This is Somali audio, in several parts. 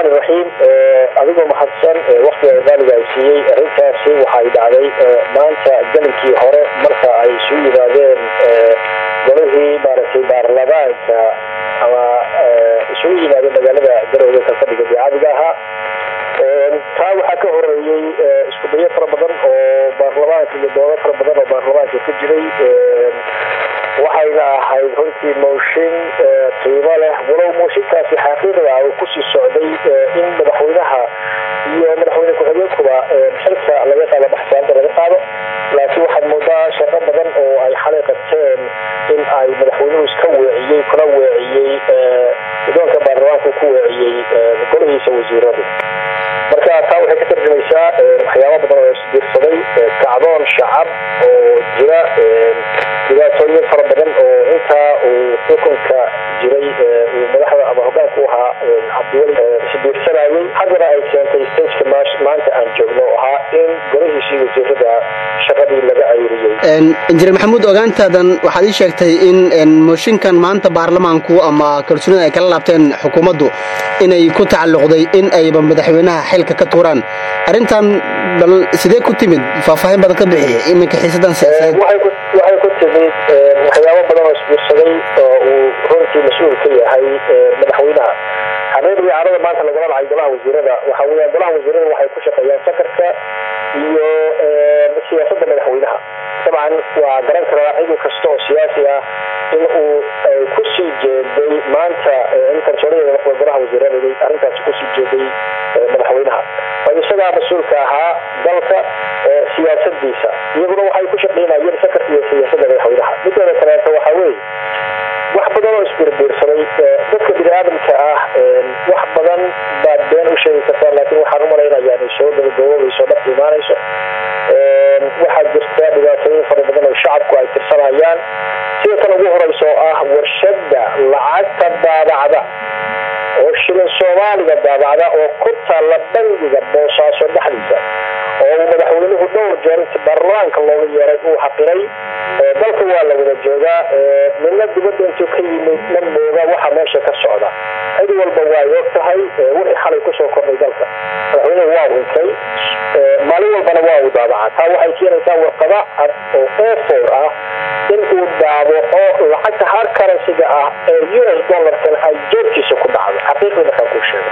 raxmaan iraxiim adigoo mahadsan waktiga qaaliga ay siiyey arrintaasi waxay dhacday maanta galinkii hore marka ay isugu yimaadeen golihii maaragtay baarlamaanka ama isugu yimaadeen magaalada garowe ka fadhiga daacadiga ahaa. Taa waxaa ka horeeyey isku dayo fara badan oo baarlamaanka iyo doodo fara badan oo baarlamaanka ka jiray. Waxayna ahayd runtii mooshin qiimo leh walow mooshinkaasi xaqiiqda uu ku sii socday in madaxweynaha iyo madaxweyne ku-xigeenkuba xilka laga qaado baxsaanta laga qaado. Laakiin waxaad moodaa shaqo badan oo ay xalay qabteen in ay madaxweynuhu iska weeciyey kuna weeciyey gudoonka baarlamaanka ku weeciyey golihiisa wasiiradu. Marka taa waxay ka tarjumaysaa waxyaaba badan oo isbiirsaday kacdoon shacab oo jira dhibaatooyin fara badan oo intaa uu xukunka jiray ama hogaanka u ahaa cabdiweli isbiirsanayay haddana ay keentay stageka maanta aan joogno oo ahaa in golihiisii wasiirada shaqadii laga cayriyey injineer maxamuud ogaantaadan waxaad ii sheegtay in mooshinkan maanta baarlamaanku ama kalsoonida ay kala laabteen xukuumaddu inay ku tacalluqday in ayba madaxweynaha xilka ka tuuraan. Arrintan bal sidee ku timid? Faahfaahin badan ka bixiya iminka xiisadan siyaasadeed waxay ku timid waxyaabo badan oo isbiirsaday oo uu runtii mas'uul ka yahay madaxweynaha. Xaqiiqdii carada maanta lagala dhacay golaha wasiirada. Waxa weeyaan golaha wasiirada waxay ku shaqeeyaan sakarka iyo siyaasadda madaxweynaha. Dabcan waa garan karaa cidi kasta siyaasi ah in uu ku sii jeeday maanta in kalsoonida noqda golaha wasiirada arrintaasi ku sii jeeday madaxweynaha. Oo isagaa mas'uulka ahaa dalka siyaasadiisa iyaguna waxay ku shaqeynayeen sakarka iyo siyaasadda madaxweynaha. Mideeda kaleeto waxaa weeye wax badan aadamka ah wax badan baad been u sheegi kartaa laakiin waxaan u malaynayaa inay soo gabagaboobayso dhabka imaanayso. Waxaa jirta dhibaatooyin fara badan oo shacabku ay tirsanayaan. Sida tan ugu horeysa oo ah warshada lacagta daabacda shilin soomaaliga daabacda oo ku taalla bangiga boosaaso dhexdiisa oo uu madaxweynuhu dhowr jeer baarlamaanka looga yeeray uu xaqiray dalka waa la wada joogaa midna dibadda intuu ka yimid ma mooga waxa meesha ka socda. Cid walba waa og tahay wixii xalay ku soo kordhay dalka. Madaxweynuhu waa winkay maalin walbana waa uu daabaca taa waxay keenaysaa warqada oo efor ah in uu daabaco lacagta har karansiga ah ee u s dollarkan ay jeebkiisa ku dhacdo. Xaqiiqdii markaan kuu sheego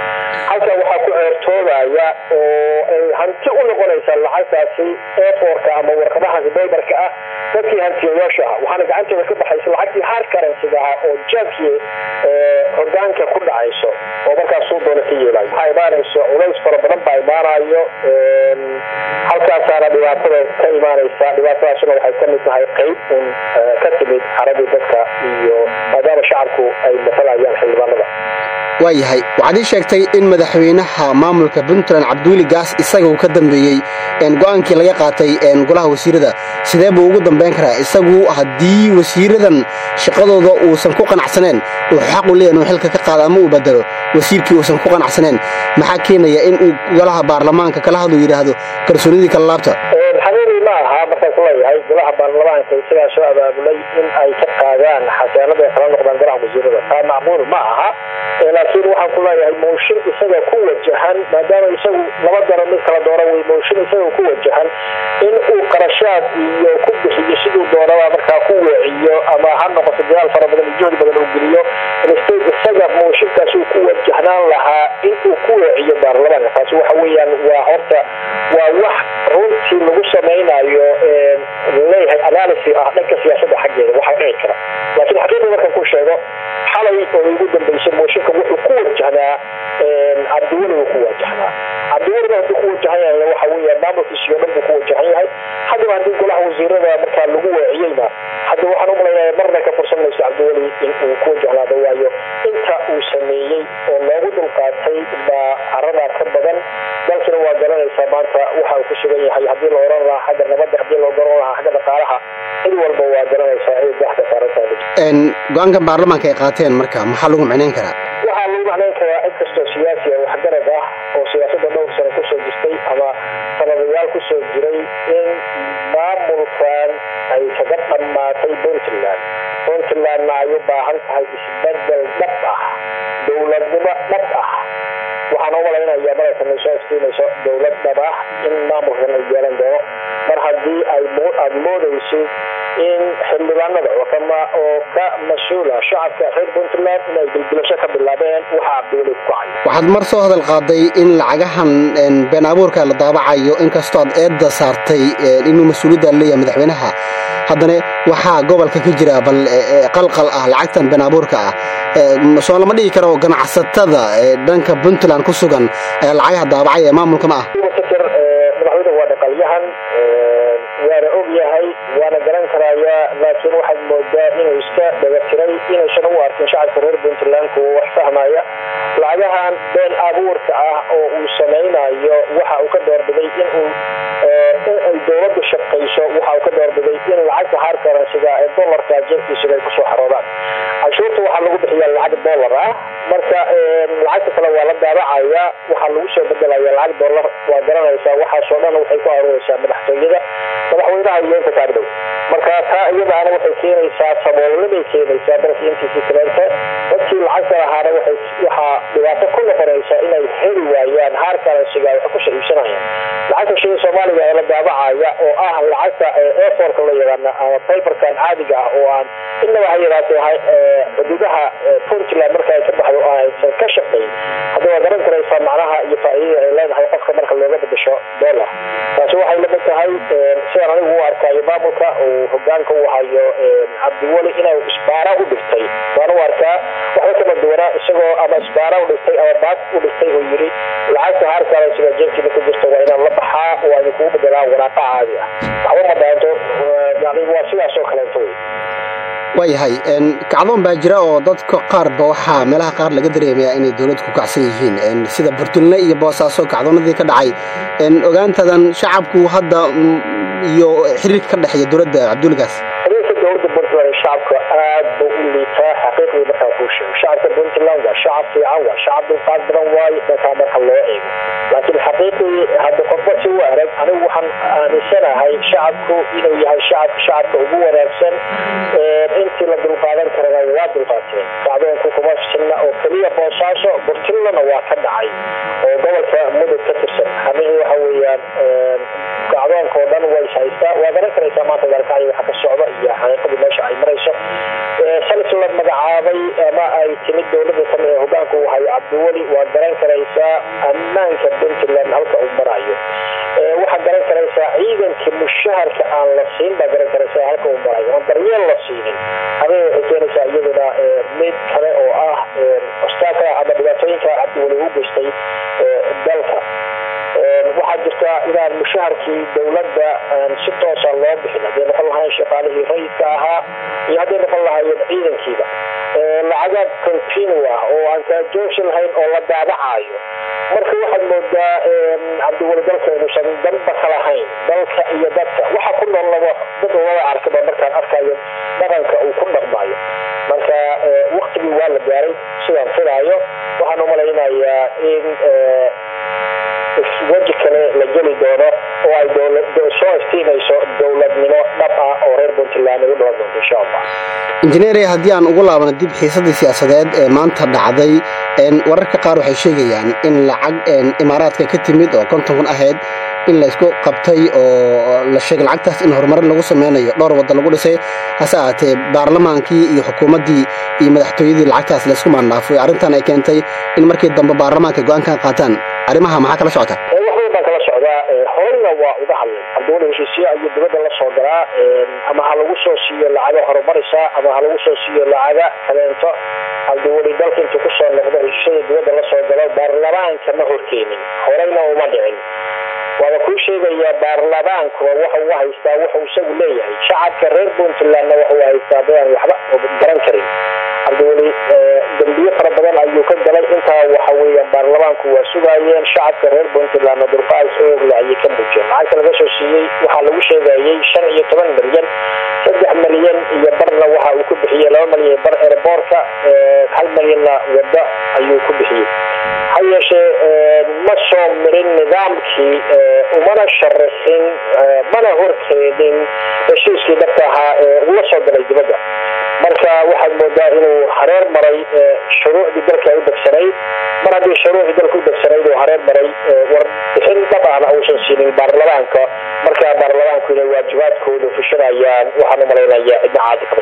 halka waxaa ku ceertoobaya oo ay hanti u noqonaysaa lacagtaasi eforka ama warqadahaasi baybarka ah. Dadkii hantiyayaasha ah waxaana gacantooda ka baxaysa lacagtii har karansiga ah oo jaabkii hogaanka ku dhacayso oo markaasuu doona ka yeelayo waxaa imaanayso culays fara badan baa imaanayo halkaasaana dhibaatada ka imaanaysa. Dhibaatadaasuna waxay ka mid tahay qeyb un ka timid caradii dadka iyo maadaama shacabku ay masalayaan xildhibaanada. Waayahay waxaad ii sheegtay in madaxweynaha maamulka puntland cabdiweli gaas isaga uu ka dambeeyey go'aankii laga qaatay golaha wasiirada. Sidee buu ugu dambeyn karaa? Isagu haddii wasiiradan shaqadooda uusan ku qanacsaneen uu xaq u leeyahy inuu xilka ka qaado ama uu bedelo wasiirkii uusan ku qanacsaneen maxaa keenaya in uu golaha baarlamaanka kala hadlu yidhaahdo kalsoonidii kala laabta aha markaas leeyahay golaha baarlamaanka isagaa soo abaabulay in ay ka qaadaan xasaanada kala noqdaan golaha wasiirada. Taa macmuul ma aha laakiin waxaan ku leeyahay mooshin isaga ku wajahan maadaama isagu laba daro mid kala doora wey mooshin isaga ku wajahan in uu qarashaad iyo ku bixiyo siduu doonaba markaa ku weeciyo ama ha noqoto dadaal fara badan iyo juhdi badan uu geliyo analysis ah dhanka siyaasadda xaggeeda waxaa dhici kara laakiin xaqiiqda markaan ku sheego xalay oo ugu dambeysay mooshinka wuxuu ku wajahnaa cabdiweli uu ku wajahnaa cabdiwelina hadduu ku wajahan yahay waxa weeya maamulkiisii oo dhan ku wajahan yahay. Haddaba haddii golaha wasiirada markaa lagu weeciyeyna hadda waxaan u malaynayaa marna ka fursan mayso cabdiweli in uu ku wajahnaado waayo. Inta uu sameeyey oo loogu dulqaatay baa maanta waxa uu ku sugan yahay haddii la oran lahaa xagga nabadda haddii loo garan lahaa xagga dhaqaalaha cid walba waa garanaysaa ay daxda saarantahay go'aanka baarlamaanka ay qaateen marka maxaa lagu macnayn karaa? Waxaa lagu macnayn karaa cid kastoo siyaasi ah waxgarad ah oo siyaasadda dhowr sano ku soo jirtay ama sanadayaal ku soo jiray in maamulkan ay kaga dhammaatay puntland. Puntlandna ay u baahan tahay isbeddel dhab ah dowladnimo dhab ah. Waxaan u qiyaamada tan ay soo dhab ah in maamulkan ay yeelan doono? Mar haddii ay aada moodaysid in xildhibaanada wakama oo ka mas'uula shacabka reer puntland inay dildilasho ka bilaabeen waxa cabdiweli ku kacay waxaad mar soo hadal qaaday in lacagahan been abuurka la daabacayo inkastoo aad eedda saartay inuu mas'uuliyadda leeyahay madaxweynaha haddana waxaa gobolka ka jira bal qalqal ah lacagtan been abuurka ah. Soo lama dhigi karo ganacsatada dhanka puntland ku sugan ayaa lacagaha daabacay ee maamulka ma ah. Waana og yahay waana garan karayaa laakiin waxaad moodaa inuu iska dhagatiray inaysan u arkin shacabka reer puntland kuwa wax fahmaya. Lacagahan been abuurka ah oo uu samaynayo waxa uu ka doorbiday inuu in ay dowladdu jeefkiisuba ay ku soo xaroodaan canshuurta waxaa lagu bixiyaa lacag dollar ah marka lacagta kale waa la daabacaya waxaa lagu soo bedelaya lacag dollar. Waa garanaysaa waxaasoo dhan waxay ku aruureysaa madaxtooyada madaxweynaha iyo inta kaagdhow marka taa iyadaana waxay keenaysaa saboolnimay keenaysaa dalka intiisii kaleenta dadkii lacagta lahaana waxaa dhibaato ku noqonaysa inay heli waayaan haar karansiga wax ku soo iibsanayaan lacagta shilin soomaaliga ee la daabacaya oo ah lacagta eforka la yaqaana ama baybarkan caadiga ah oo aan inaba ha yaraatee xuduudaha puntland marka ay oo aysan ka shaqayn hadda waa garan karaysaa macnaha iyo faa'iidada ay leedahay qofka marka looga bedesho dollar. Taasi waxay la mid tahay sidaan anigu u arkayo maamulka uu hogaanka u hayo cabdiweli inuu isbaara u dhigtay. Waan u arkaa waxba kama duwanaa isagoo ama isbaara u dhigtay ama baad u dhigtay uu yidhi lacagta haarkaransiga jeebkiina ku jirta waa inaan la baxaa waa idin kugu bedelaa waraaqa caadi ah. Waxba ma dhaanto yani waa sidaas oo wey waayahay kacdoon baa jira oo dadka qaarba waxaa meelaha qaar laga dareemayaa inay dowladda ku kacsan yihiin. Sida burtulne iyo boosaaso kacdoonadii ka dhacay. Ogaantadan shacabku hadda iyo xiriirka ka dhexeeya dowladda cabduligaas xiriirka shacabka aad buu u liitaa xaqiiqdii markaa kuu sheego shacabka puntland waa shacab fiican waa shacab dulqaad badan waayo dhankaa marka loo eego. Laakiin xaqiiqdii aaminsanahay shacabku inuu yahay shacabka shacabka ugu wanaagsan intii la dulqaadan karana waa dulqaateen kacdoonku kuma sinna oo keliya boosaaso burtillana waa ka dhacay oo gobolka mudug ka tirsan. Hamihii waxa weeyaan kacdoonka oo dhan way haystaa waa garan karaysaa maanta continue ah oo aan kaa joogsi lahayn oo la daabacayo marka waxaad moodaa cabdiweli dalka inuusan danba ka dalka iyo dadka. Waxa ku nool dad wada arkaba markaan arkayo dhaqanka uu ku injineeri haddii aan ugu laabano dib xiisadii siyaasadeed ee maanta dhacday wararka qaar waxay sheegayaan in lacag imaaraadka ka timid oo konton kun ahayd in laysku qabtay oo la sheegay lacagtaas in horumarin lagu sameynayo dhowr wadda lagu dhisay. Hase ahaatee baarlamaankii iyo xukuumaddii iyo madaxtooyadii lacagtaas laysku maandhaafo arrintan ay keentay in markii dambe baarlamaanka go'aankan qaataan arrimaha maxaa kala socota? Horeyna waa uga hadlay heshiisyo ayuu dibadda la soo galaa ama ha lagu soo siiyo lacaga horumarisa ama ha lagu soo siiyo lacaga kaleento cabdiweli dalka intuu ku soo noqdo heshiisyada dibadda la soo galo baarlamaanka ma horkeenin horeyna uma dhicin. Waaba kuu sheegayaa baarlamaankuba waxa uu haystaa wuxuu isagu leeyahay. Shacabka reer puntlandna waxuu haystaa dadaan waxba garan karin cabdiweli dambiyo fara badan ayuu ka galay. Intaa waxa weeyaan baarlamaanku waa sugaayeen. Shacabka reer puntlandna dulqaad xoogle ayay ka muujeen lacagta laga soo siiyey waxaa lagu sheegayay shan iyo toban milyan saddex milyan iyo barna waxa uu ku bixiyey laba milyan iyo bar airboortka hal milyanna waddo ayuu ku bixiyey ha yeeshee ma soo mirin nidaamkii umana sharaxin mana horteedin heshiiskii dhabta ahaa ee ula soo galay dibadda. Marka waxaad moodaa inuu hareer maray shuruucdii dalka u degsanayd mar haddii shuruucdii dalka u degsanayd uu hareer maray warbixin dhab uusan siinin baarlamaanka. Marka baarlamaanku inay waajibaadkooda fushanayaan waxaan u malaynaya cidna caadi kama